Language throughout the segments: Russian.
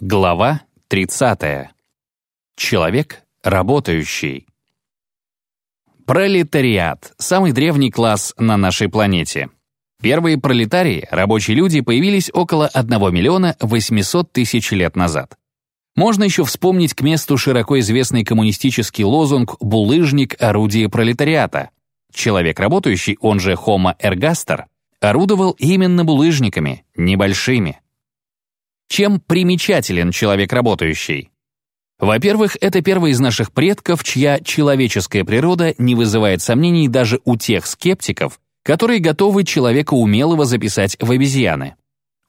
Глава 30. Человек работающий. Пролетариат — самый древний класс на нашей планете. Первые пролетарии, рабочие люди, появились около 1 миллиона 800 тысяч лет назад. Можно еще вспомнить к месту широко известный коммунистический лозунг «булыжник – орудие пролетариата». Человек работающий, он же Homo ergaster, орудовал именно булыжниками, небольшими. Чем примечателен человек работающий? Во-первых, это первый из наших предков, чья человеческая природа не вызывает сомнений даже у тех скептиков, которые готовы человека умелого записать в обезьяны.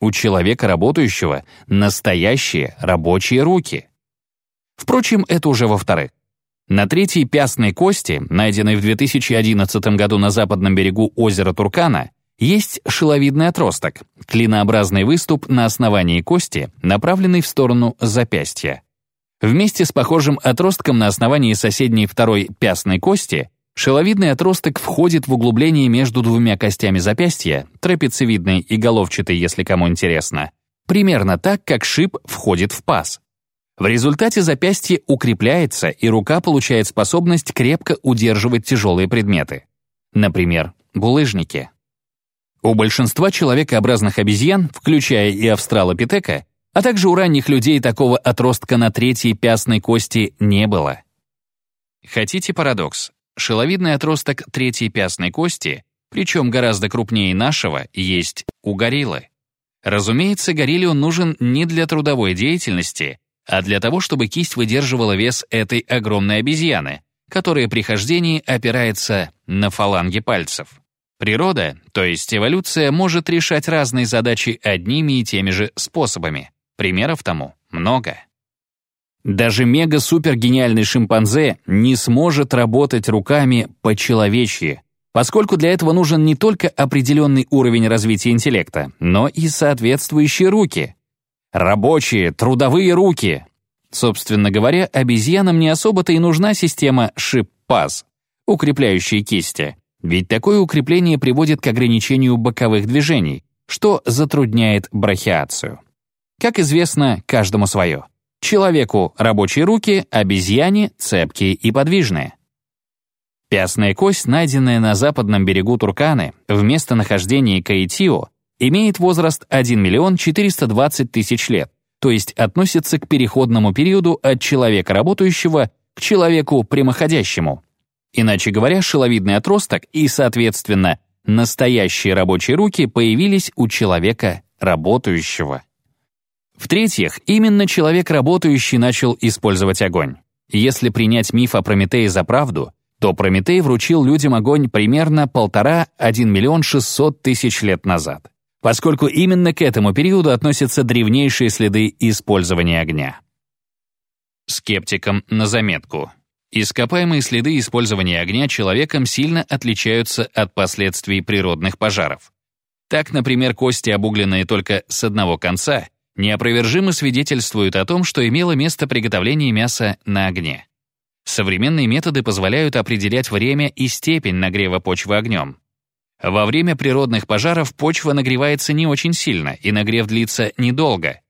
У человека работающего настоящие рабочие руки. Впрочем, это уже во-вторых. На третьей пястной кости, найденной в 2011 году на западном берегу озера Туркана, есть шиловидный отросток, клинообразный выступ на основании кости, направленный в сторону запястья. Вместе с похожим отростком на основании соседней второй пястной кости шиловидный отросток входит в углубление между двумя костями запястья, трапециевидной и головчатой, если кому интересно, примерно так, как шип входит в паз. В результате запястье укрепляется, и рука получает способность крепко удерживать тяжелые предметы. Например, булыжники. У большинства человекообразных обезьян, включая и австралопитека, а также у ранних людей такого отростка на третьей пястной кости не было. Хотите парадокс? Шиловидный отросток третьей пястной кости, причем гораздо крупнее нашего, есть у гориллы. Разумеется, горилле он нужен не для трудовой деятельности, а для того, чтобы кисть выдерживала вес этой огромной обезьяны, которая при хождении опирается на фаланги пальцев. Природа, то есть эволюция, может решать разные задачи одними и теми же способами. Примеров тому много. Даже мега-супер-гениальный шимпанзе не сможет работать руками по-человечьи, поскольку для этого нужен не только определенный уровень развития интеллекта, но и соответствующие руки. Рабочие, трудовые руки. Собственно говоря, обезьянам не особо-то и нужна система шип-паз, кисти. Ведь такое укрепление приводит к ограничению боковых движений, что затрудняет брахиацию. Как известно, каждому свое. Человеку — рабочие руки, обезьяне — цепкие и подвижные. Пястная кость, найденная на западном берегу Турканы в местонахождении Каитио, имеет возраст 1 миллион 420 тысяч лет, то есть относится к переходному периоду от человека работающего к человеку прямоходящему, Иначе говоря, шиловидный отросток и, соответственно, настоящие рабочие руки появились у человека работающего. В-третьих, именно человек работающий начал использовать огонь. Если принять миф о Прометее за правду, то Прометей вручил людям огонь примерно полтора-один миллион шестьсот тысяч лет назад, поскольку именно к этому периоду относятся древнейшие следы использования огня. Скептикам на заметку. Ископаемые следы использования огня человеком сильно отличаются от последствий природных пожаров. Так, например, кости, обугленные только с одного конца, неопровержимо свидетельствуют о том, что имело место приготовление мяса на огне. Современные методы позволяют определять время и степень нагрева почвы огнем. Во время природных пожаров почва нагревается не очень сильно, и нагрев длится недолго,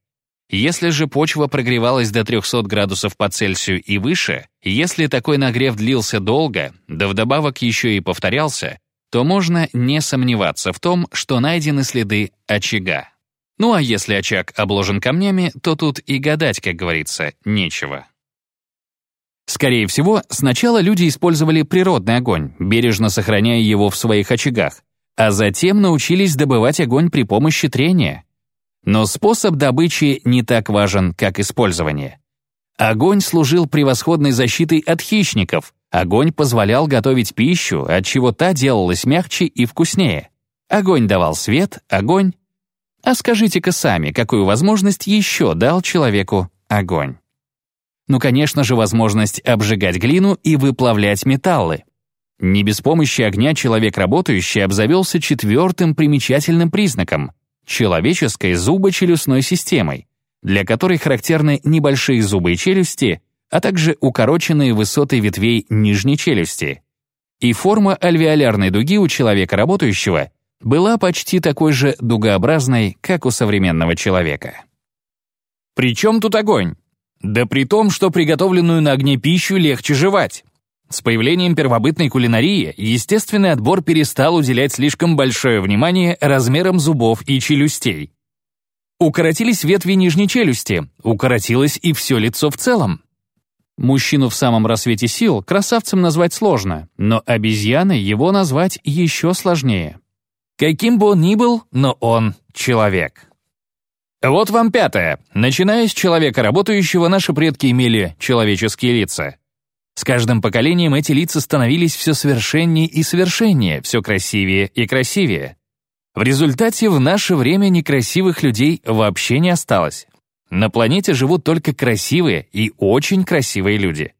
если же почва прогревалась до 300 градусов по Цельсию и выше, если такой нагрев длился долго, да вдобавок еще и повторялся, то можно не сомневаться в том, что найдены следы очага. Ну а если очаг обложен камнями, то тут и гадать, как говорится, нечего. Скорее всего, сначала люди использовали природный огонь, бережно сохраняя его в своих очагах, а затем научились добывать огонь при помощи трения — но способ добычи не так важен, как использование. Огонь служил превосходной защитой от хищников. Огонь позволял готовить пищу, от чего та делалась мягче и вкуснее. Огонь давал свет, огонь. А скажите-ка сами, какую возможность еще дал человеку огонь? Ну, конечно же, возможность обжигать глину и выплавлять металлы. Не без помощи огня человек работающий обзавелся четвертым примечательным признаком человеческой зубочелюстной системой, для которой характерны небольшие зубы и челюсти, а также укороченные высоты ветвей нижней челюсти. И форма альвеолярной дуги у человека работающего была почти такой же дугообразной, как у современного человека. При чем тут огонь? Да при том, что приготовленную на огне пищу легче жевать. С появлением первобытной кулинарии естественный отбор перестал уделять слишком большое внимание размерам зубов и челюстей. Укоротились ветви нижней челюсти, укоротилось и все лицо в целом. Мужчину в самом рассвете сил красавцем назвать сложно, но обезьяной его назвать еще сложнее. Каким бы он ни был, но он человек. Вот вам пятое. Начиная с человека работающего, наши предки имели человеческие лица. С каждым поколением эти лица становились все совершеннее и совершеннее, все красивее и красивее. В результате в наше время некрасивых людей вообще не осталось. На планете живут только красивые и очень красивые люди.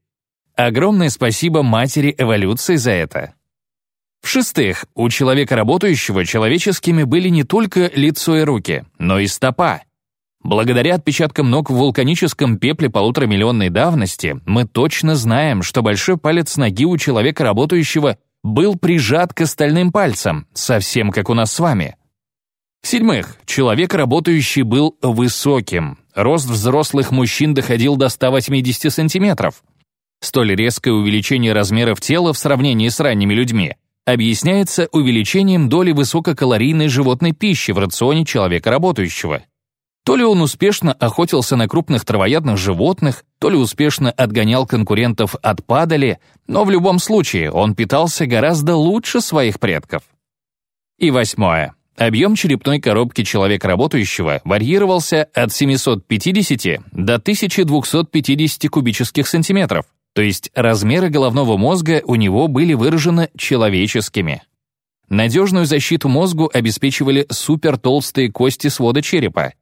Огромное спасибо матери эволюции за это. В-шестых, у человека работающего человеческими были не только лицо и руки, но и стопа. Благодаря отпечаткам ног в вулканическом пепле полуторамиллионной давности мы точно знаем, что большой палец ноги у человека работающего был прижат к остальным пальцам, совсем как у нас с вами. В-седьмых, человек работающий был высоким. Рост взрослых мужчин доходил до 180 сантиметров. Столь резкое увеличение размеров тела в сравнении с ранними людьми объясняется увеличением доли высококалорийной животной пищи в рационе человека работающего. То ли он успешно охотился на крупных травоядных животных, то ли успешно отгонял конкурентов от падали, но в любом случае он питался гораздо лучше своих предков. И восьмое. Объем черепной коробки человека работающего варьировался от 750 до 1250 кубических сантиметров, то есть размеры головного мозга у него были выражены человеческими. Надежную защиту мозгу обеспечивали супертолстые кости свода черепа.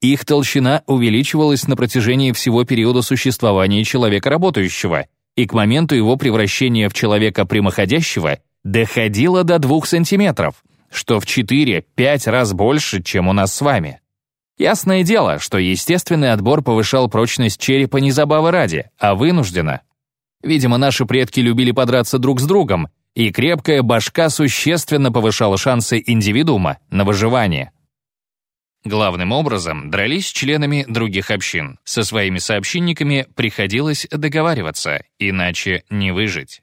Их толщина увеличивалась на протяжении всего периода существования человека работающего, и к моменту его превращения в человека прямоходящего доходила до 2 сантиметров — что в 4-5 раз больше, чем у нас с вами. Ясное дело, что естественный отбор повышал прочность черепа не забавы ради, а вынужденно. Видимо, наши предки любили подраться друг с другом, и крепкая башка существенно повышала шансы индивидуума на выживание. Главным образом дрались членами других общин. Со своими сообщниками приходилось договариваться, иначе не выжить.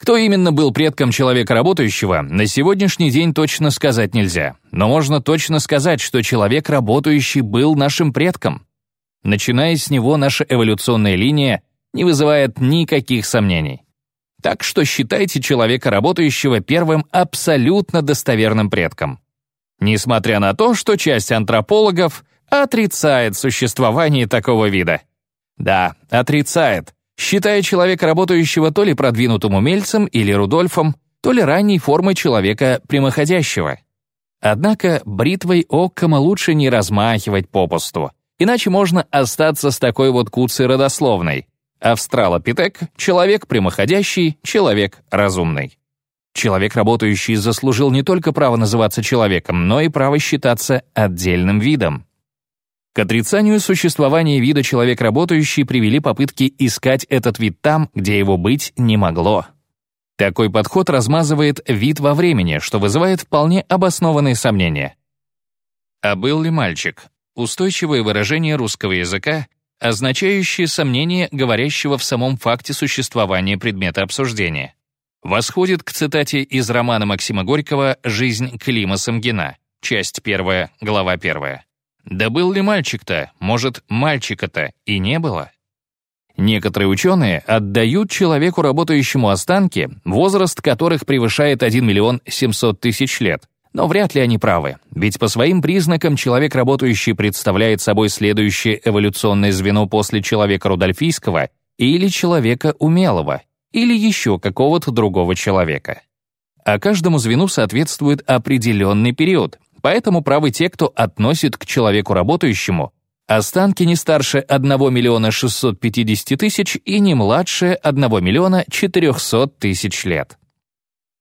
Кто именно был предком человека работающего, на сегодняшний день точно сказать нельзя. Но можно точно сказать, что человек работающий был нашим предком. Начиная с него, наша эволюционная линия не вызывает никаких сомнений. Так что считайте человека работающего первым абсолютно достоверным предком. Несмотря на то, что часть антропологов отрицает существование такого вида. Да, отрицает, считая человека, работающего то ли продвинутым умельцем или Рудольфом, то ли ранней формой человека прямоходящего. Однако бритвой оккома лучше не размахивать попусту, иначе можно остаться с такой вот куцей родословной. Австралопитек — человек прямоходящий, человек разумный. Человек, работающий, заслужил не только право называться человеком, но и право считаться отдельным видом. К отрицанию существования вида человек работающий привели попытки искать этот вид там, где его быть не могло. Такой подход размазывает вид во времени, что вызывает вполне обоснованные сомнения. А был ли мальчик? Устойчивое выражение русского языка, означающее сомнение говорящего в самом факте существования предмета обсуждения. Восходит к цитате из романа Максима Горького «Жизнь Клима Самгина», часть 1, глава 1. Да был ли мальчик-то? Может, мальчика-то и не было? Некоторые ученые отдают человеку, работающему останки, возраст которых превышает 1 миллион 700 тысяч лет. Но вряд ли они правы, ведь по своим признакам человек, работающий, представляет собой следующее эволюционное звено после человека рудольфийского или человека умелого, или еще какого-то другого человека. А каждому звену соответствует определенный период, Поэтому правы те, кто относит к человеку работающему останки не старше 1 миллиона 650 тысяч и не младше 1 миллиона 400 тысяч лет.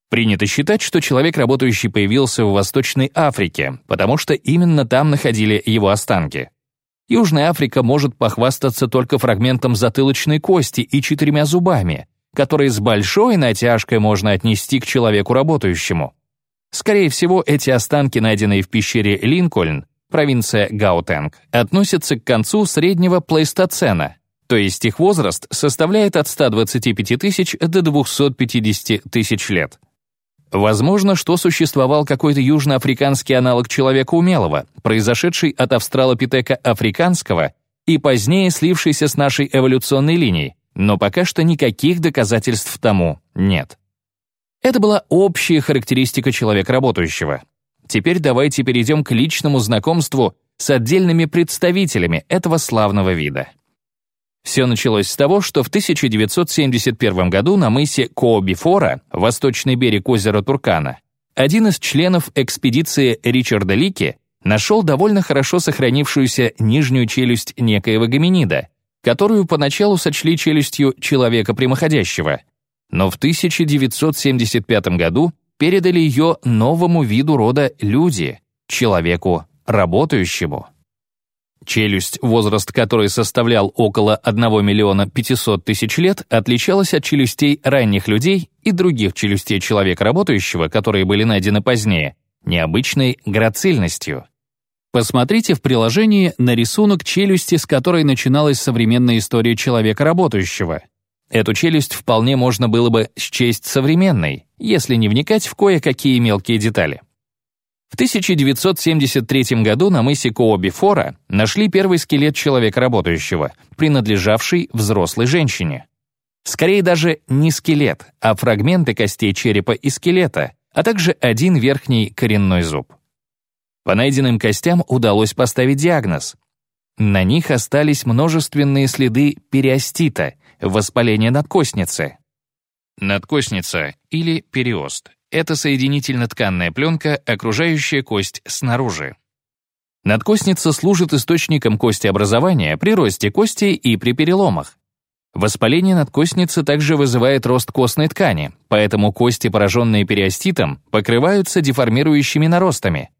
Принято считать, что человек, работающий, появился в Восточной Африке, потому что именно там находили его останки. Южная Африка может похвастаться только фрагментом затылочной кости и четырьмя зубами, которые с большой натяжкой можно отнести к человеку работающему. Скорее всего, эти останки, найденные в пещере Линкольн, провинция Гаутенг, относятся к концу среднего плейстоцена, то есть их возраст составляет от 125 тысяч до 250 тысяч лет. Возможно, что существовал какой-то южноафриканский аналог человека умелого, произошедший от австралопитека африканского и позднее слившийся с нашей эволюционной линией, но пока что никаких доказательств тому нет. Это была общая характеристика человека работающего. Теперь давайте перейдем к личному знакомству с отдельными представителями этого славного вида. Все началось с того, что в 1971 году на мысе Кообифора, восточный берег озера Туркана, один из членов экспедиции Ричарда Лики нашел довольно хорошо сохранившуюся нижнюю челюсть некоего гоминида, которую поначалу сочли челюстью человека прямоходящего, но в 1975 году передали ее новому виду рода люди, человеку работающему. Челюсть, возраст которой составлял около 1 миллиона 500 тысяч лет, отличалась от челюстей ранних людей и других челюстей человека работающего, которые были найдены позднее, необычной грацильностью. Посмотрите в приложении на рисунок челюсти, с которой начиналась современная история человека работающего. Эту челюсть вполне можно было бы счесть современной, если не вникать в кое-какие мелкие детали. В 1973 году на мысе Кообифора нашли первый скелет человека работающего, принадлежавший взрослой женщине. Скорее даже не скелет, а фрагменты костей черепа и скелета, а также один верхний коренной зуб. По найденным костям удалось поставить диагноз. На них остались множественные следы периостита, воспаления надкостницы. Надкостница или периост это соединительно-тканная пленка, окружающая кость снаружи. Надкостница служит источником костеобразования при росте кости и при переломах. Воспаление надкостницы также вызывает рост костной ткани, поэтому кости, пораженные периоститом, покрываются деформирующими наростами.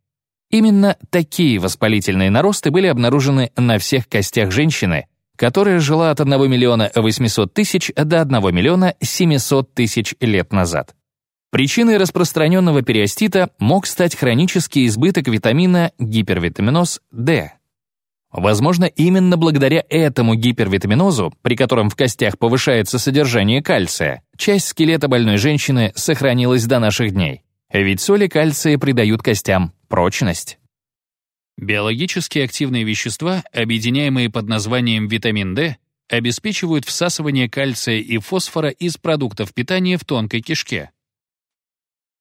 Именно такие воспалительные наросты были обнаружены на всех костях женщины, которая жила от 1 миллиона 800 тысяч до 1 миллиона 700 тысяч лет назад. Причиной распространенного периостита мог стать хронический избыток витамина гипервитаминоз D. Возможно, именно благодаря этому гипервитаминозу, при котором в костях повышается содержание кальция, часть скелета больной женщины сохранилась до наших дней. Ведь соли кальция придают костям прочность. Биологически активные вещества, объединяемые под названием витамин D, обеспечивают всасывание кальция и фосфора из продуктов питания в тонкой кишке.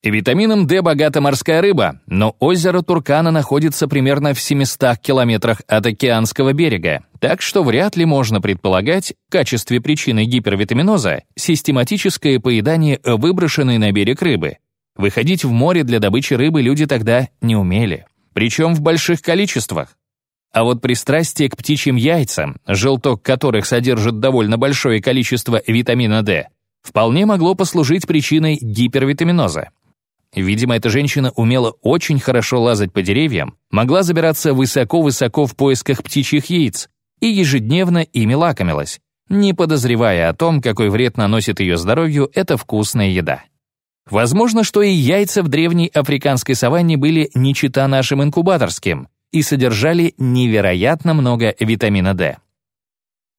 Витамином D богата морская рыба, но озеро Туркана находится примерно в 700 километрах от океанского берега, так что вряд ли можно предполагать в качестве причины гипервитаминоза систематическое поедание выброшенной на берег рыбы. Выходить в море для добычи рыбы люди тогда не умели, причем в больших количествах. А вот пристрастие к птичьим яйцам, желток которых содержит довольно большое количество витамина D, вполне могло послужить причиной гипервитаминоза. Видимо, эта женщина умела очень хорошо лазать по деревьям, могла забираться высоко-высоко в поисках птичьих яиц и ежедневно ими лакомилась, не подозревая о том, какой вред наносит ее здоровью эта вкусная еда. Возможно, что и яйца в древней африканской саванне были не чита нашим инкубаторским и содержали невероятно много витамина D.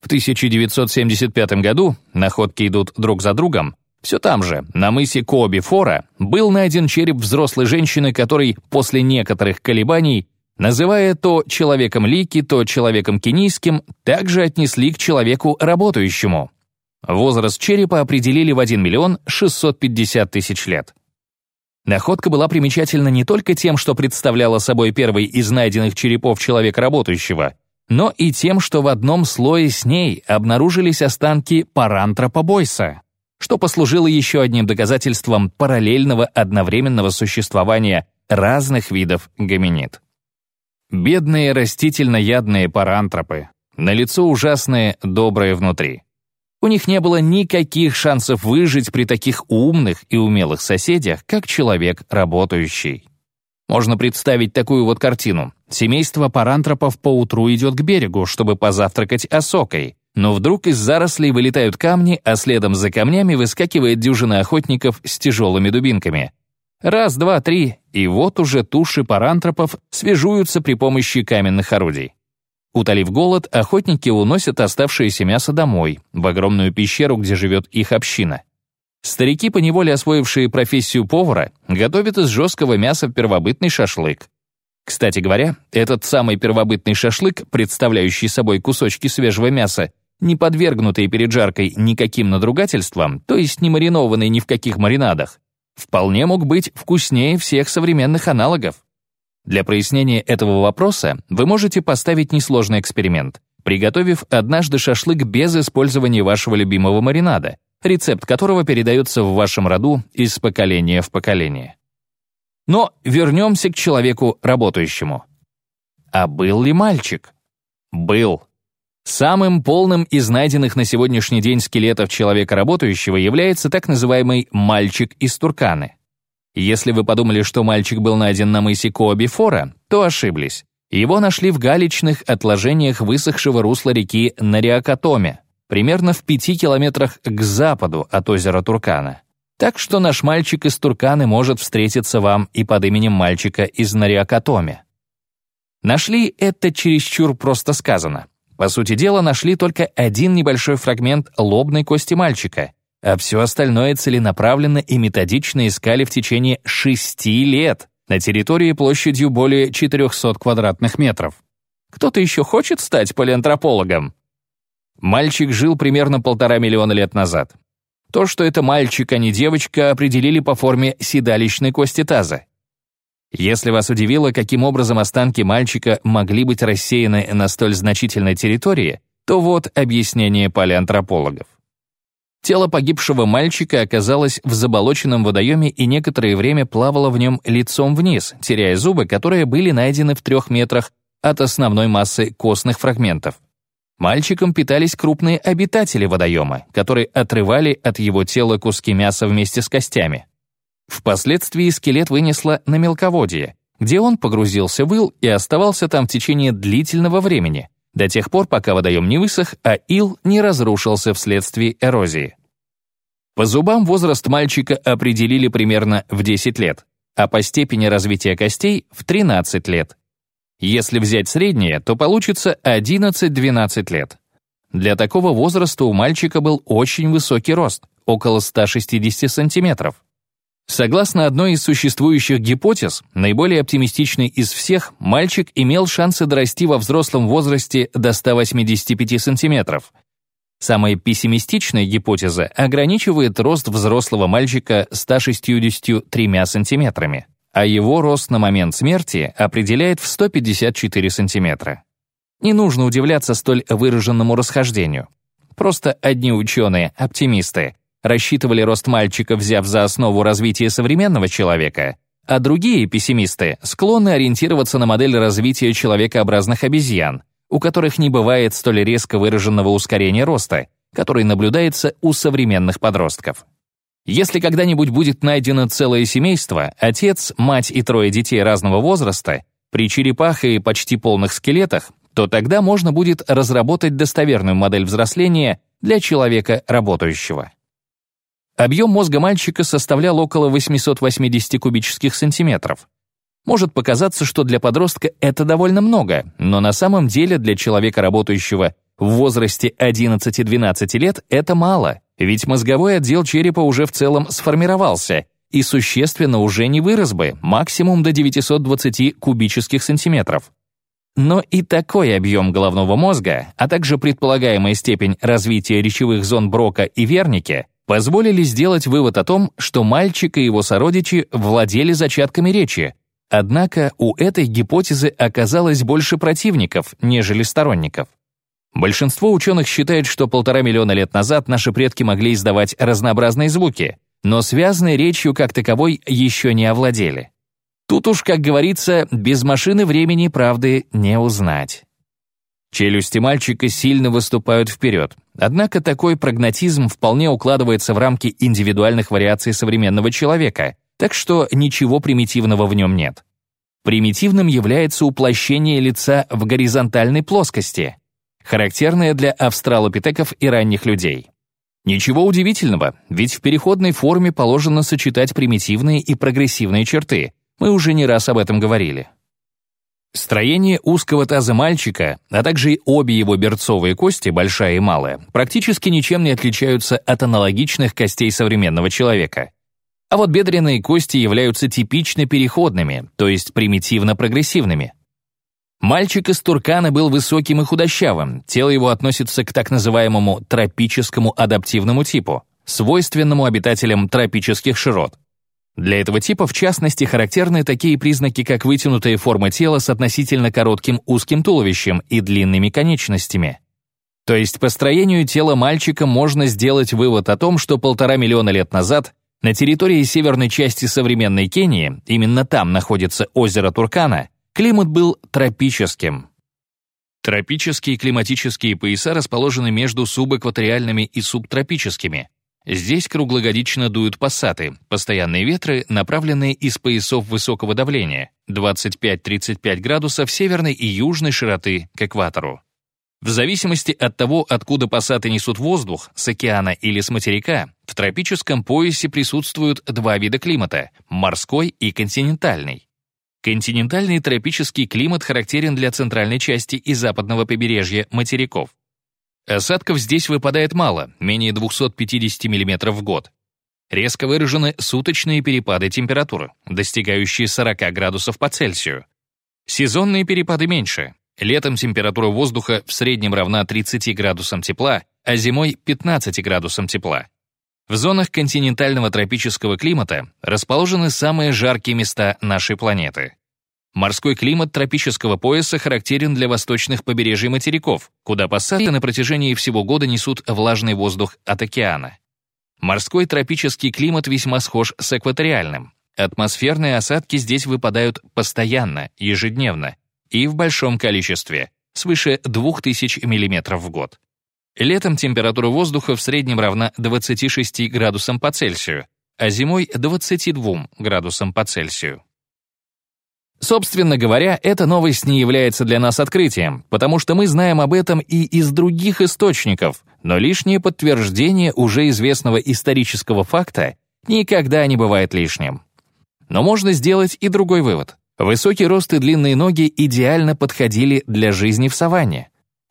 В 1975 году, находки идут друг за другом, все там же, на мысе Коби-Фора, был найден череп взрослой женщины, который после некоторых колебаний, называя то человеком Лики, то человеком кенийским, также отнесли к человеку работающему. Возраст черепа определили в 1 миллион 650 тысяч лет. Находка была примечательна не только тем, что представляла собой первый из найденных черепов человека работающего, но и тем, что в одном слое с ней обнаружились останки парантропобойса что послужило еще одним доказательством параллельного одновременного существования разных видов гоминид. Бедные растительноядные парантропы, на лицо ужасные, добрые внутри. У них не было никаких шансов выжить при таких умных и умелых соседях, как человек работающий. Можно представить такую вот картину. Семейство парантропов поутру идет к берегу, чтобы позавтракать осокой, но вдруг из зарослей вылетают камни, а следом за камнями выскакивает дюжина охотников с тяжелыми дубинками. Раз, два, три, и вот уже туши парантропов свежуются при помощи каменных орудий. Утолив голод, охотники уносят оставшееся мясо домой, в огромную пещеру, где живет их община. Старики, поневоле освоившие профессию повара, готовят из жесткого мяса первобытный шашлык. Кстати говоря, этот самый первобытный шашлык, представляющий собой кусочки свежего мяса, не подвергнутые перед жаркой никаким надругательствам, то есть не маринованные ни в каких маринадах, вполне мог быть вкуснее всех современных аналогов. Для прояснения этого вопроса вы можете поставить несложный эксперимент, приготовив однажды шашлык без использования вашего любимого маринада, рецепт которого передается в вашем роду из поколения в поколение. Но вернемся к человеку работающему. А был ли мальчик? Был. Самым полным из найденных на сегодняшний день скелетов человека работающего является так называемый «мальчик из Турканы». Если вы подумали, что мальчик был найден на мысе Коа-Бифора, то ошиблись. Его нашли в галечных отложениях высохшего русла реки Нариакатоме, примерно в пяти километрах к западу от озера Туркана. Так что наш мальчик из Турканы может встретиться вам и под именем мальчика из Нариакатоме. Нашли это чересчур просто сказано. По сути дела, нашли только один небольшой фрагмент лобной кости мальчика, а все остальное целенаправленно и методично искали в течение шести лет на территории площадью более 400 квадратных метров. Кто-то еще хочет стать палеантропологом? Мальчик жил примерно полтора миллиона лет назад. То, что это мальчик, а не девочка, определили по форме седалищной кости таза. Если вас удивило, каким образом останки мальчика могли быть рассеяны на столь значительной территории, то вот объяснение палеантропологов. Тело погибшего мальчика оказалось в заболоченном водоеме и некоторое время плавало в нем лицом вниз, теряя зубы, которые были найдены в трех метрах от основной массы костных фрагментов. Мальчиком питались крупные обитатели водоема, которые отрывали от его тела куски мяса вместе с костями. Впоследствии скелет вынесло на мелководье, где он погрузился в ил и оставался там в течение длительного времени, до тех пор, пока водоем не высох, а ил не разрушился вследствие эрозии. По зубам возраст мальчика определили примерно в 10 лет, а по степени развития костей — в 13 лет. Если взять среднее, то получится 11-12 лет. Для такого возраста у мальчика был очень высокий рост, около 160 сантиметров. Согласно одной из существующих гипотез, наиболее оптимистичной из всех, мальчик имел шансы дорасти во взрослом возрасте до 185 сантиметров. Самая пессимистичная гипотеза ограничивает рост взрослого мальчика 163 сантиметрами, а его рост на момент смерти определяет в 154 сантиметра. Не нужно удивляться столь выраженному расхождению. Просто одни ученые, оптимисты, рассчитывали рост мальчика, взяв за основу развитие современного человека, а другие пессимисты склонны ориентироваться на модель развития человекообразных обезьян, у которых не бывает столь резко выраженного ускорения роста, который наблюдается у современных подростков. Если когда-нибудь будет найдено целое семейство, отец, мать и трое детей разного возраста, при черепах и почти полных скелетах, то тогда можно будет разработать достоверную модель взросления для человека работающего. Объем мозга мальчика составлял около 880 кубических сантиметров. Может показаться, что для подростка это довольно много, но на самом деле для человека, работающего в возрасте 11-12 лет, это мало, ведь мозговой отдел черепа уже в целом сформировался и существенно уже не вырос бы, максимум до 920 кубических сантиметров. Но и такой объем головного мозга, а также предполагаемая степень развития речевых зон Брока и Верники позволили сделать вывод о том, что мальчик и его сородичи владели зачатками речи, однако у этой гипотезы оказалось больше противников, нежели сторонников. Большинство ученых считает, что полтора миллиона лет назад наши предки могли издавать разнообразные звуки, но связанной речью как таковой еще не овладели. Тут уж, как говорится, без машины времени правды не узнать. Челюсти мальчика сильно выступают вперед, однако такой прагматизм вполне укладывается в рамки индивидуальных вариаций современного человека, так что ничего примитивного в нем нет. Примитивным является уплощение лица в горизонтальной плоскости, характерное для австралопитеков и ранних людей. Ничего удивительного, ведь в переходной форме положено сочетать примитивные и прогрессивные черты. Мы уже не раз об этом говорили. Строение узкого таза мальчика, а также обе его берцовые кости, большая и малая, практически ничем не отличаются от аналогичных костей современного человека. А вот бедренные кости являются типично переходными, то есть примитивно-прогрессивными. Мальчик из Туркана был высоким и худощавым, тело его относится к так называемому тропическому адаптивному типу, свойственному обитателям тропических широт. Для этого типа, в частности, характерны такие признаки, как вытянутая форма тела с относительно коротким узким туловищем и длинными конечностями. То есть по строению тела мальчика можно сделать вывод о том, что полтора миллиона лет назад на территории северной части современной Кении, именно там находится озеро Туркана, климат был тропическим. Тропические климатические пояса расположены между субэкваториальными и субтропическими, Здесь круглогодично дуют пассаты, постоянные ветры, направленные из поясов высокого давления, 25-35 градусов северной и южной широты к экватору. В зависимости от того, откуда пассаты несут воздух, с океана или с материка, в тропическом поясе присутствуют два вида климата — морской и континентальный. Континентальный тропический климат характерен для центральной части и западного побережья материков. Осадков здесь выпадает мало, менее 250 мм в год. Резко выражены суточные перепады температуры, достигающие 40 градусов по Цельсию. Сезонные перепады меньше. Летом температура воздуха в среднем равна 30 градусам тепла, а зимой — 15 градусам тепла. В зонах континентального тропического климата расположены самые жаркие места нашей планеты. Морской климат тропического пояса характерен для восточных побережий материков, куда пассаты на протяжении всего года несут влажный воздух от океана. Морской тропический климат весьма схож с экваториальным. Атмосферные осадки здесь выпадают постоянно, ежедневно и в большом количестве, свыше 2000 мм в год. Летом температура воздуха в среднем равна 26 градусам по Цельсию, а зимой — 22 градусам по Цельсию. Собственно говоря, эта новость не является для нас открытием, потому что мы знаем об этом и из других источников, но лишнее подтверждение уже известного исторического факта никогда не бывает лишним. Но можно сделать и другой вывод. Высокий рост и длинные ноги идеально подходили для жизни в саванне.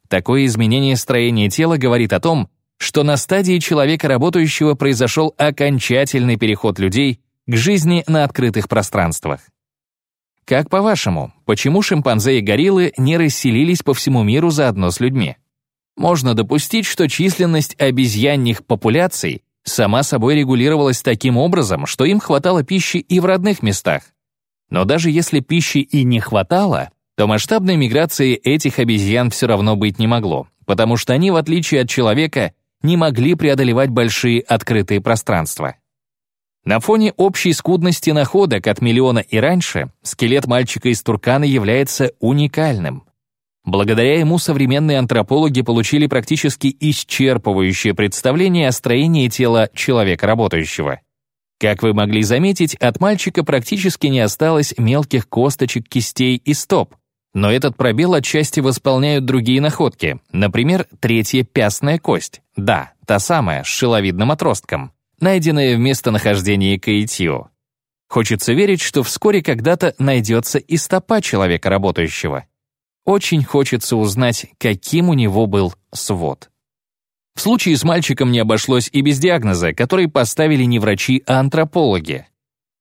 Такое изменение строения тела говорит о том, что на стадии человека работающего произошел окончательный переход людей к жизни на открытых пространствах. Как по-вашему, почему шимпанзе и гориллы не расселились по всему миру заодно с людьми? Можно допустить, что численность обезьянных популяций сама собой регулировалась таким образом, что им хватало пищи и в родных местах. Но даже если пищи и не хватало, то масштабной миграции этих обезьян все равно быть не могло, потому что они, в отличие от человека, не могли преодолевать большие открытые пространства. На фоне общей скудности находок от миллиона и раньше, скелет мальчика из Туркана является уникальным. Благодаря ему современные антропологи получили практически исчерпывающее представление о строении тела человека работающего. Как вы могли заметить, от мальчика практически не осталось мелких косточек, кистей и стоп. Но этот пробел отчасти восполняют другие находки, например, третья пястная кость, да, та самая, с шиловидным отростком найденное в местонахождении Каитио. Хочется верить, что вскоре когда-то найдется и стопа человека работающего. Очень хочется узнать, каким у него был свод. В случае с мальчиком не обошлось и без диагноза, который поставили не врачи, а антропологи.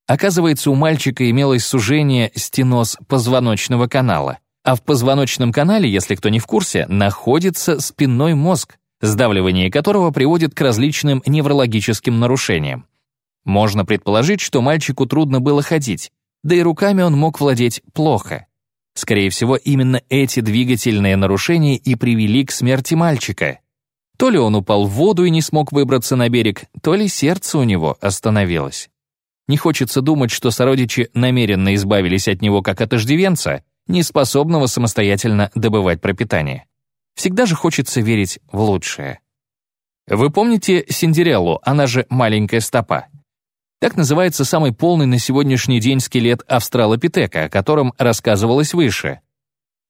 Оказывается, у мальчика имелось сужение стеноз позвоночного канала, а в позвоночном канале, если кто не в курсе, находится спинной мозг, сдавливание которого приводит к различным неврологическим нарушениям. Можно предположить, что мальчику трудно было ходить, да и руками он мог владеть плохо. Скорее всего, именно эти двигательные нарушения и привели к смерти мальчика. То ли он упал в воду и не смог выбраться на берег, то ли сердце у него остановилось. Не хочется думать, что сородичи намеренно избавились от него как от иждивенца, не способного самостоятельно добывать пропитание. Всегда же хочется верить в лучшее. Вы помните Синдереллу, она же «маленькая стопа»? Так называется самый полный на сегодняшний день скелет австралопитека, о котором рассказывалось выше.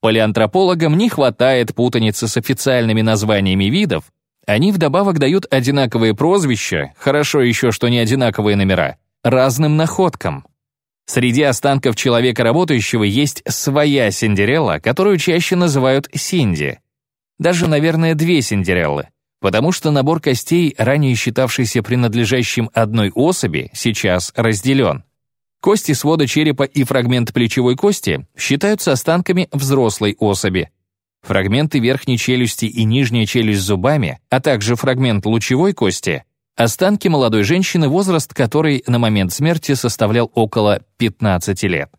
Палеантропологам не хватает путаницы с официальными названиями видов, Они вдобавок дают одинаковые прозвища, хорошо еще, что не одинаковые номера, разным находкам. Среди останков человека работающего есть своя Синдерелла, которую чаще называют Синди. Даже, наверное, две Синдереллы, потому что набор костей, ранее считавшийся принадлежащим одной особи, сейчас разделен. Кости свода черепа и фрагмент плечевой кости считаются останками взрослой особи, Фрагменты верхней челюсти и нижняя челюсть зубами, а также фрагмент лучевой кости — останки молодой женщины, возраст которой на момент смерти составлял около 15 лет.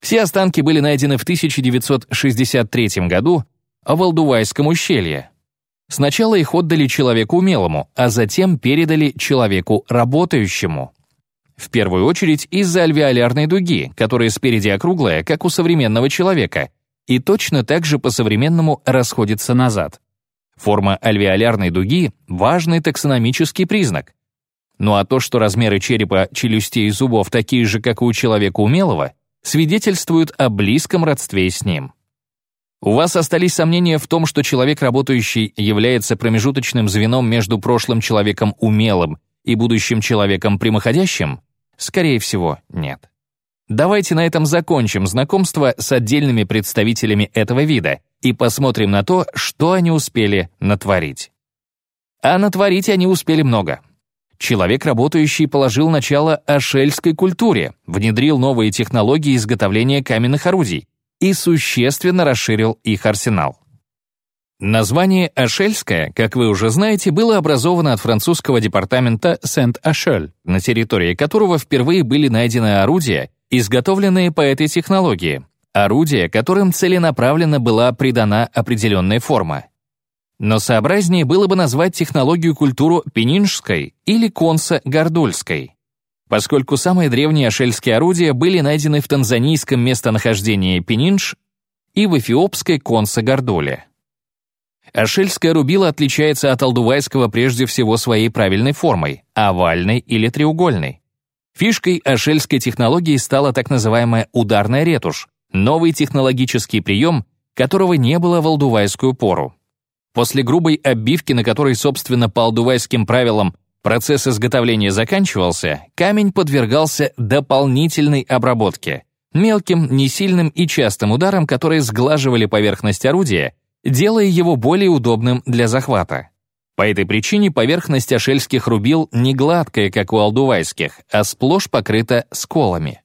Все останки были найдены в 1963 году в Алдувайском ущелье. Сначала их отдали человеку умелому, а затем передали человеку работающему. В первую очередь из-за альвеолярной дуги, которая спереди округлая, как у современного человека, и точно так же по-современному расходится назад. Форма альвеолярной дуги — важный таксономический признак. Ну а то, что размеры черепа, челюстей и зубов такие же, как у человека умелого, свидетельствуют о близком родстве с ним. У вас остались сомнения в том, что человек работающий является промежуточным звеном между прошлым человеком умелым и будущим человеком прямоходящим? Скорее всего, нет. Давайте на этом закончим знакомство с отдельными представителями этого вида и посмотрим на то, что они успели натворить. А натворить они успели много. Человек, работающий, положил начало ашельской культуре, внедрил новые технологии изготовления каменных орудий и существенно расширил их арсенал. Название «Ашельское», как вы уже знаете, было образовано от французского департамента Сент-Ашель, на территории которого впервые были найдены орудия, изготовленные по этой технологии, орудия, которым целенаправленно была придана определенная форма. Но сообразнее было бы назвать технологию культуру пенинжской или конса-гордульской, поскольку самые древние ашельские орудия были найдены в танзанийском местонахождении Пенинж и в эфиопской конса-гордуле. Ашельское рубило отличается от алдувайского прежде всего своей правильной формой, овальной или треугольной. Фишкой ашельской технологии стала так называемая ударная ретушь, новый технологический прием, которого не было в алдувайскую пору. После грубой оббивки, на которой, собственно, по алдувайским правилам процесс изготовления заканчивался, камень подвергался дополнительной обработке, мелким, несильным и частым ударам, которые сглаживали поверхность орудия, делая его более удобным для захвата. По этой причине поверхность ашельских рубил не гладкая, как у алдувайских, а сплошь покрыта сколами.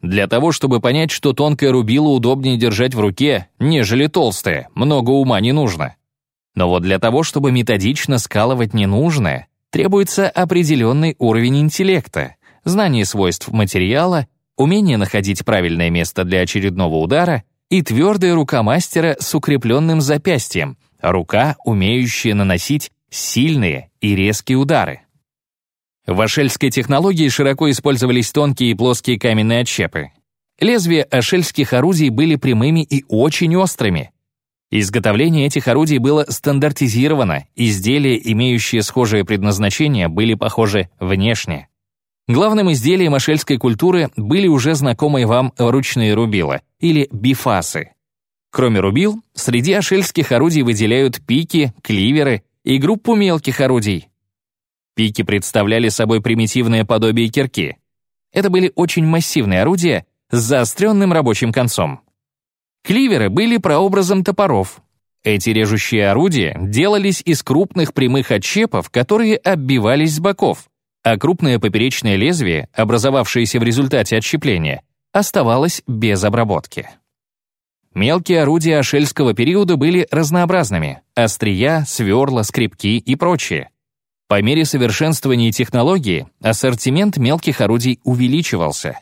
Для того, чтобы понять, что тонкое рубило удобнее держать в руке, нежели толстое, много ума не нужно. Но вот для того, чтобы методично скалывать ненужное, требуется определенный уровень интеллекта, знание свойств материала, умение находить правильное место для очередного удара и твердая рука мастера с укрепленным запястьем, рука, умеющая наносить сильные и резкие удары. В ашельской технологии широко использовались тонкие и плоские каменные отщепы. Лезвия ашельских орудий были прямыми и очень острыми. Изготовление этих орудий было стандартизировано, изделия, имеющие схожее предназначение, были похожи внешне. Главным изделием ашельской культуры были уже знакомые вам ручные рубила, или бифасы. Кроме рубил, среди ашельских орудий выделяют пики, кливеры и группу мелких орудий. Пики представляли собой примитивное подобие кирки. Это были очень массивные орудия с заостренным рабочим концом. Кливеры были прообразом топоров. Эти режущие орудия делались из крупных прямых отщепов, которые оббивались с боков, а крупное поперечное лезвие, образовавшееся в результате отщепления, оставалось без обработки. Мелкие орудия ашельского периода были разнообразными — острия, сверла, скребки и прочее. По мере совершенствования технологии ассортимент мелких орудий увеличивался.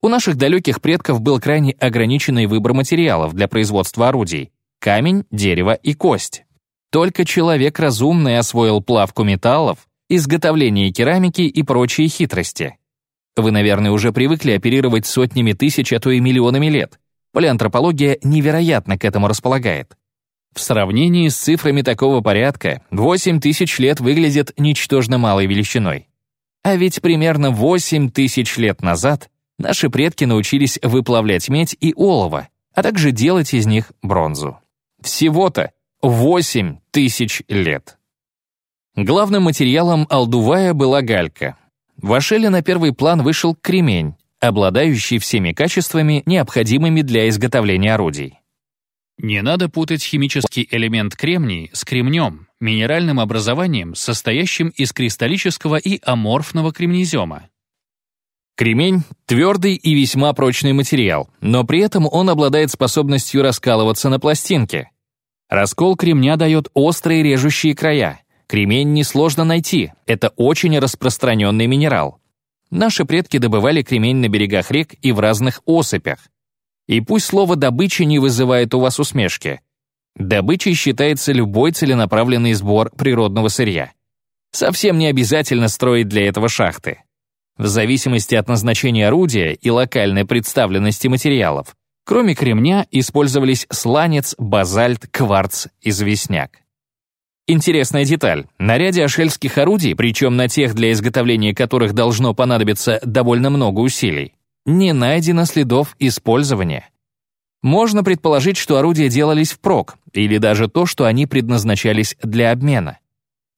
У наших далеких предков был крайне ограниченный выбор материалов для производства орудий — камень, дерево и кость. Только человек разумный освоил плавку металлов, изготовление керамики и прочие хитрости. Вы, наверное, уже привыкли оперировать сотнями тысяч, а то и миллионами лет — Палеантропология невероятно к этому располагает. В сравнении с цифрами такого порядка 8 тысяч лет выглядит ничтожно малой величиной. А ведь примерно 8 тысяч лет назад наши предки научились выплавлять медь и олово, а также делать из них бронзу. Всего-то 8 тысяч лет. Главным материалом Алдувая была галька. В Ашеле на первый план вышел кремень, обладающий всеми качествами, необходимыми для изготовления орудий. Не надо путать химический элемент кремний с кремнем, минеральным образованием, состоящим из кристаллического и аморфного кремнезема. Кремень — твердый и весьма прочный материал, но при этом он обладает способностью раскалываться на пластинке. Раскол кремня дает острые режущие края. Кремень несложно найти, это очень распространенный минерал. Наши предки добывали кремень на берегах рек и в разных осыпях. И пусть слово «добыча» не вызывает у вас усмешки. Добычей считается любой целенаправленный сбор природного сырья. Совсем не обязательно строить для этого шахты. В зависимости от назначения орудия и локальной представленности материалов, кроме кремня использовались сланец, базальт, кварц, известняк. Интересная деталь. На ряде ашельских орудий, причем на тех, для изготовления которых должно понадобиться довольно много усилий, не найдено следов использования. Можно предположить, что орудия делались впрок, или даже то, что они предназначались для обмена.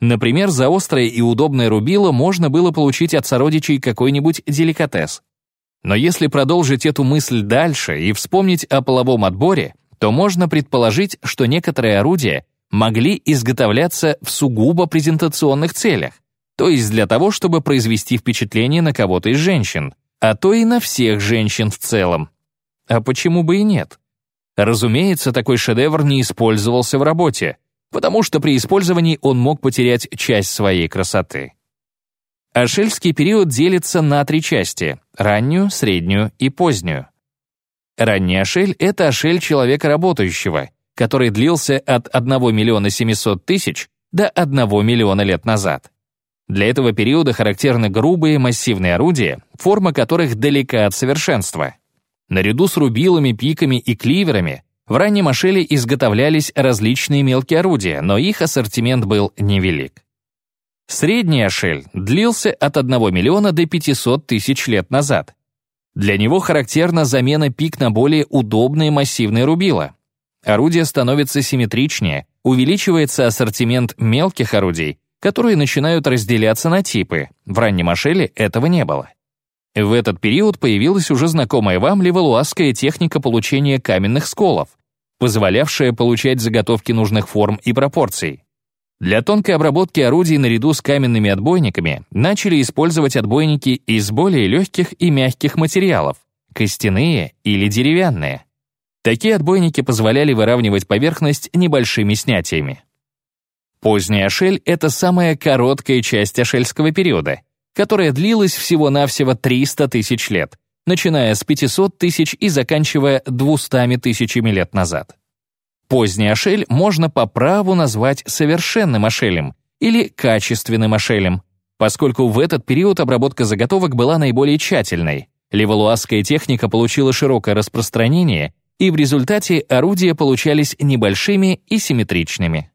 Например, за острое и удобное рубило можно было получить от сородичей какой-нибудь деликатес. Но если продолжить эту мысль дальше и вспомнить о половом отборе, то можно предположить, что некоторые орудия могли изготовляться в сугубо презентационных целях, то есть для того, чтобы произвести впечатление на кого-то из женщин, а то и на всех женщин в целом. А почему бы и нет? Разумеется, такой шедевр не использовался в работе, потому что при использовании он мог потерять часть своей красоты. Ашельский период делится на три части — раннюю, среднюю и позднюю. Ранний Ашель — это Ашель человека работающего, который длился от 1 миллиона 700 тысяч до 1 миллиона лет назад. Для этого периода характерны грубые массивные орудия, форма которых далека от совершенства. Наряду с рубилами, пиками и кливерами в раннем Ашеле изготовлялись различные мелкие орудия, но их ассортимент был невелик. Средний Ашель длился от 1 миллиона до 500 тысяч лет назад. Для него характерна замена пик на более удобные массивные рубила. Орудие становится симметричнее, увеличивается ассортимент мелких орудий, которые начинают разделяться на типы. В раннем Ашеле этого не было. В этот период появилась уже знакомая вам левалуазская техника получения каменных сколов, позволявшая получать заготовки нужных форм и пропорций. Для тонкой обработки орудий наряду с каменными отбойниками начали использовать отбойники из более легких и мягких материалов, костяные или деревянные. Такие отбойники позволяли выравнивать поверхность небольшими снятиями. Поздний Ашель — это самая короткая часть Ашельского периода, которая длилась всего-навсего 300 тысяч лет, начиная с 500 тысяч и заканчивая 200 тысячами лет назад. Поздний Ашель можно по праву назвать совершенным Ашелем или качественным Ашелем, поскольку в этот период обработка заготовок была наиболее тщательной. Левалуазская техника получила широкое распространение, и в результате орудия получались небольшими и симметричными.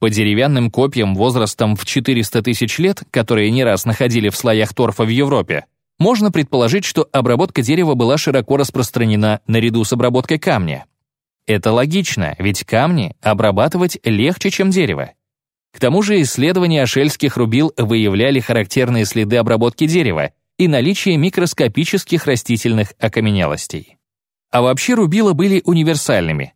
По деревянным копьям возрастом в 400 тысяч лет, которые не раз находили в слоях торфа в Европе, можно предположить, что обработка дерева была широко распространена наряду с обработкой камня. Это логично, ведь камни обрабатывать легче, чем дерево. К тому же исследования ашельских рубил выявляли характерные следы обработки дерева и наличие микроскопических растительных окаменелостей. А вообще рубила были универсальными,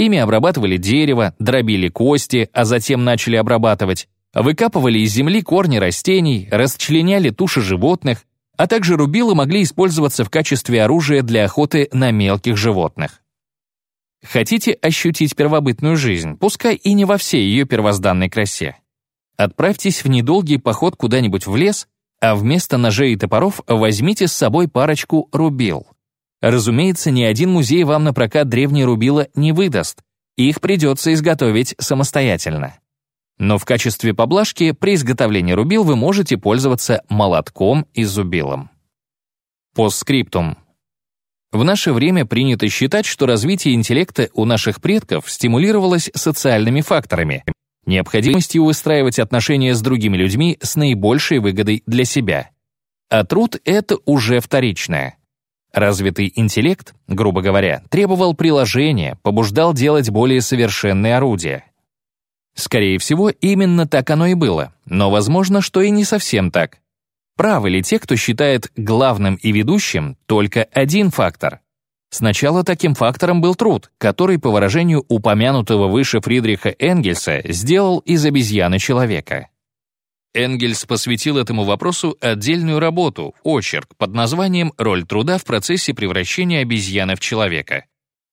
Ими обрабатывали дерево, дробили кости, а затем начали обрабатывать, выкапывали из земли корни растений, расчленяли туши животных, а также рубилы могли использоваться в качестве оружия для охоты на мелких животных. Хотите ощутить первобытную жизнь, пускай и не во всей ее первозданной красе? Отправьтесь в недолгий поход куда-нибудь в лес, а вместо ножей и топоров возьмите с собой парочку рубил. Разумеется, ни один музей вам на прокат древние рубила не выдаст, их придется изготовить самостоятельно. Но в качестве поблажки при изготовлении рубил вы можете пользоваться молотком и зубилом. Постскриптум. В наше время принято считать, что развитие интеллекта у наших предков стимулировалось социальными факторами, необходимостью выстраивать отношения с другими людьми с наибольшей выгодой для себя. А труд — это уже вторичное. Развитый интеллект, грубо говоря, требовал приложения, побуждал делать более совершенные орудия. Скорее всего, именно так оно и было, но возможно, что и не совсем так. Правы ли те, кто считает главным и ведущим только один фактор? Сначала таким фактором был труд, который, по выражению упомянутого выше Фридриха Энгельса, сделал из обезьяны человека. Энгельс посвятил этому вопросу отдельную работу, очерк, под названием «Роль труда в процессе превращения обезьяны в человека».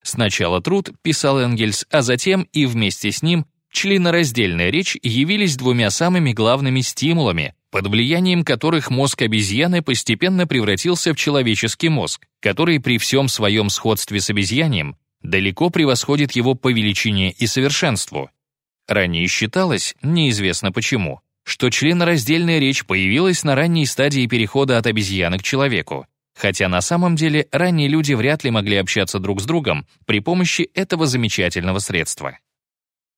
Сначала труд, писал Энгельс, а затем и вместе с ним членораздельная речь явились двумя самыми главными стимулами, под влиянием которых мозг обезьяны постепенно превратился в человеческий мозг, который при всем своем сходстве с обезьяньем далеко превосходит его по величине и совершенству. Ранее считалось, неизвестно почему, что членораздельная речь появилась на ранней стадии перехода от обезьяны к человеку, хотя на самом деле ранние люди вряд ли могли общаться друг с другом при помощи этого замечательного средства.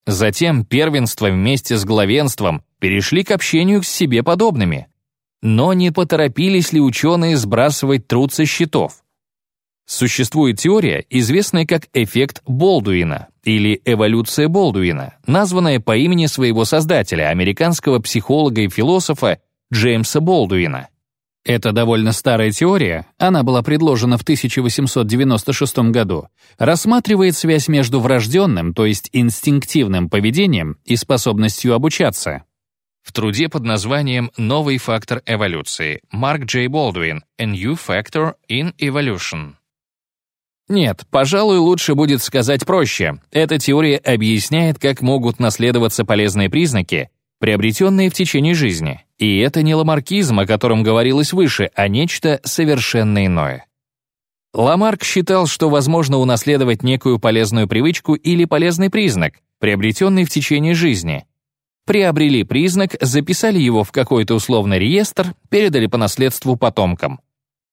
Затем первенство вместе с главенством перешли к общению с себе подобными. Но не поторопились ли ученые сбрасывать труд со счетов? Существует теория, известная как эффект Болдуина или эволюция Болдуина, названная по имени своего создателя, американского психолога и философа Джеймса Болдуина. Это довольно старая теория, она была предложена в 1896 году, рассматривает связь между врожденным, то есть инстинктивным поведением и способностью обучаться. В труде под названием «Новый фактор эволюции» Марк Джей Болдуин «A New Factor in Evolution». Нет, пожалуй, лучше будет сказать проще. Эта теория объясняет, как могут наследоваться полезные признаки, приобретенные в течение жизни. И это не ламаркизм, о котором говорилось выше, а нечто совершенно иное. Ламарк считал, что возможно унаследовать некую полезную привычку или полезный признак, приобретенный в течение жизни. Приобрели признак, записали его в какой-то условный реестр, передали по наследству потомкам.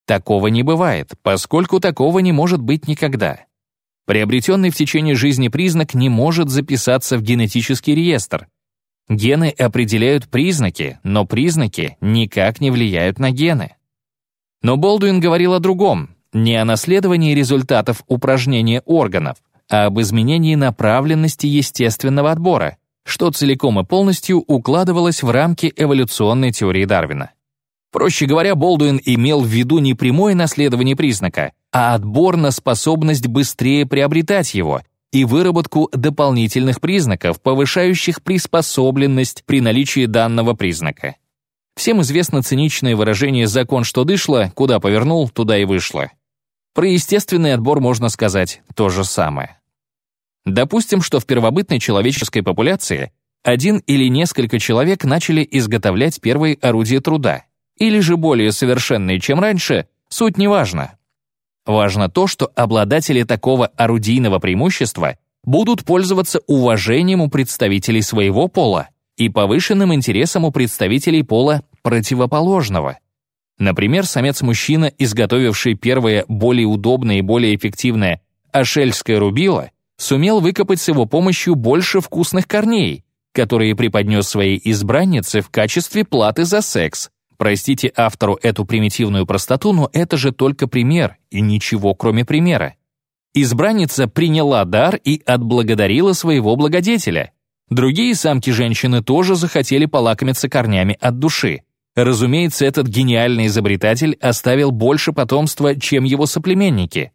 Такого не бывает, поскольку такого не может быть никогда. Приобретенный в течение жизни признак не может записаться в генетический реестр, Гены определяют признаки, но признаки никак не влияют на гены. Но Болдуин говорил о другом, не о наследовании результатов упражнения органов, а об изменении направленности естественного отбора, что целиком и полностью укладывалось в рамки эволюционной теории Дарвина. Проще говоря, Болдуин имел в виду не прямое наследование признака, а отбор на способность быстрее приобретать его и выработку дополнительных признаков, повышающих приспособленность при наличии данного признака. Всем известно циничное выражение «закон, что дышло, куда повернул, туда и вышло». Про естественный отбор можно сказать то же самое. Допустим, что в первобытной человеческой популяции один или несколько человек начали изготовлять первые орудия труда, или же более совершенные, чем раньше, суть не важна. Важно то, что обладатели такого орудийного преимущества будут пользоваться уважением у представителей своего пола и повышенным интересом у представителей пола противоположного. Например, самец-мужчина, изготовивший первое более удобное и более эффективное ашельское рубило, сумел выкопать с его помощью больше вкусных корней, которые преподнес своей избраннице в качестве платы за секс, Простите автору эту примитивную простоту, но это же только пример, и ничего кроме примера. Избранница приняла дар и отблагодарила своего благодетеля. Другие самки-женщины тоже захотели полакомиться корнями от души. Разумеется, этот гениальный изобретатель оставил больше потомства, чем его соплеменники.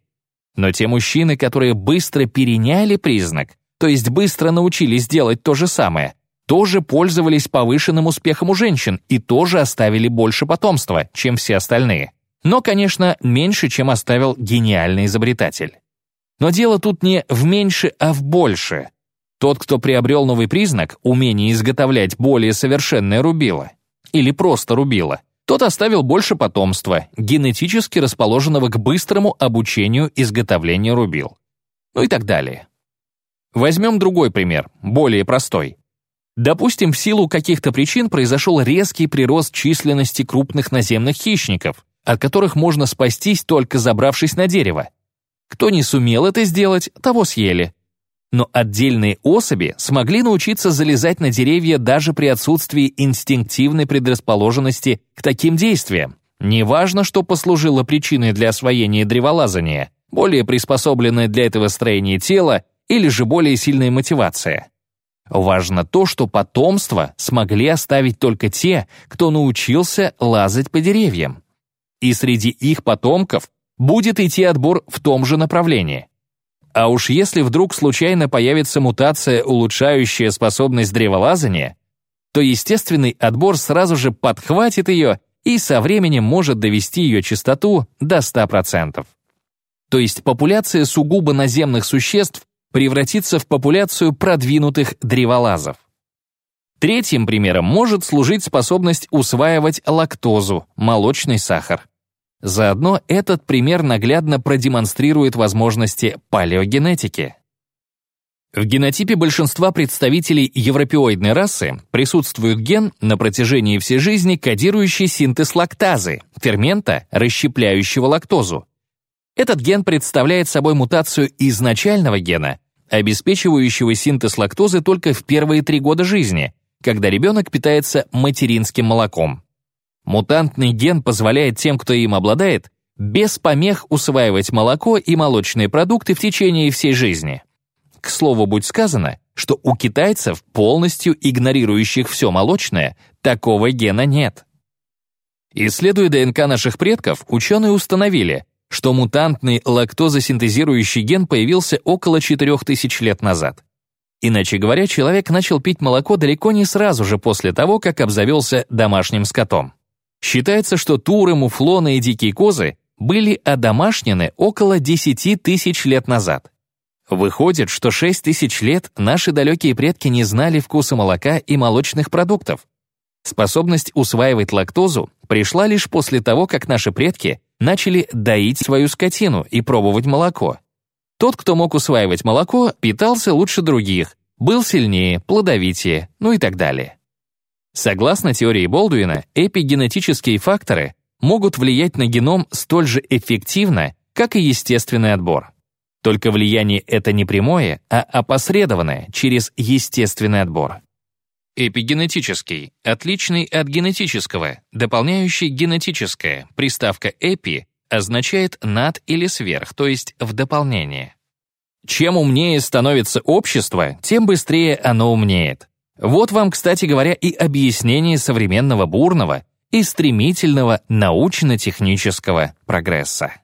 Но те мужчины, которые быстро переняли признак, то есть быстро научились делать то же самое, тоже пользовались повышенным успехом у женщин и тоже оставили больше потомства, чем все остальные. Но, конечно, меньше, чем оставил гениальный изобретатель. Но дело тут не в меньше, а в больше. Тот, кто приобрел новый признак, умение изготовлять более совершенное рубило, или просто рубило, тот оставил больше потомства, генетически расположенного к быстрому обучению изготовлению рубил. Ну и так далее. Возьмем другой пример, более простой. Допустим, в силу каких-то причин произошел резкий прирост численности крупных наземных хищников, от которых можно спастись, только забравшись на дерево. Кто не сумел это сделать, того съели. Но отдельные особи смогли научиться залезать на деревья даже при отсутствии инстинктивной предрасположенности к таким действиям, Неважно, что послужило причиной для освоения древолазания, более приспособленное для этого строение тела или же более сильная мотивация. Важно то, что потомство смогли оставить только те, кто научился лазать по деревьям. И среди их потомков будет идти отбор в том же направлении. А уж если вдруг случайно появится мутация, улучшающая способность древолазания, то естественный отбор сразу же подхватит ее и со временем может довести ее частоту до 100%. То есть популяция сугубо наземных существ превратится в популяцию продвинутых древолазов. Третьим примером может служить способность усваивать лактозу, молочный сахар. Заодно этот пример наглядно продемонстрирует возможности палеогенетики. В генотипе большинства представителей европеоидной расы присутствует ген на протяжении всей жизни, кодирующий синтез лактазы, фермента, расщепляющего лактозу. Этот ген представляет собой мутацию изначального гена, обеспечивающего синтез лактозы только в первые три года жизни, когда ребенок питается материнским молоком. Мутантный ген позволяет тем, кто им обладает, без помех усваивать молоко и молочные продукты в течение всей жизни. К слову, будь сказано, что у китайцев, полностью игнорирующих все молочное, такого гена нет. Исследуя ДНК наших предков, ученые установили, что мутантный лактозосинтезирующий ген появился около 4000 лет назад. Иначе говоря, человек начал пить молоко далеко не сразу же после того, как обзавелся домашним скотом. Считается, что туры, муфлоны и дикие козы были одомашнены около 10 тысяч лет назад. Выходит, что 6 тысяч лет наши далекие предки не знали вкуса молока и молочных продуктов. Способность усваивать лактозу пришла лишь после того, как наши предки начали доить свою скотину и пробовать молоко. Тот, кто мог усваивать молоко, питался лучше других, был сильнее, плодовитее, ну и так далее. Согласно теории Болдуина, эпигенетические факторы могут влиять на геном столь же эффективно, как и естественный отбор. Только влияние это не прямое, а опосредованное через естественный отбор. Эпигенетический, отличный от генетического, дополняющий генетическое, приставка «эпи» означает «над» или «сверх», то есть в дополнение. Чем умнее становится общество, тем быстрее оно умнеет. Вот вам, кстати говоря, и объяснение современного бурного и стремительного научно-технического прогресса.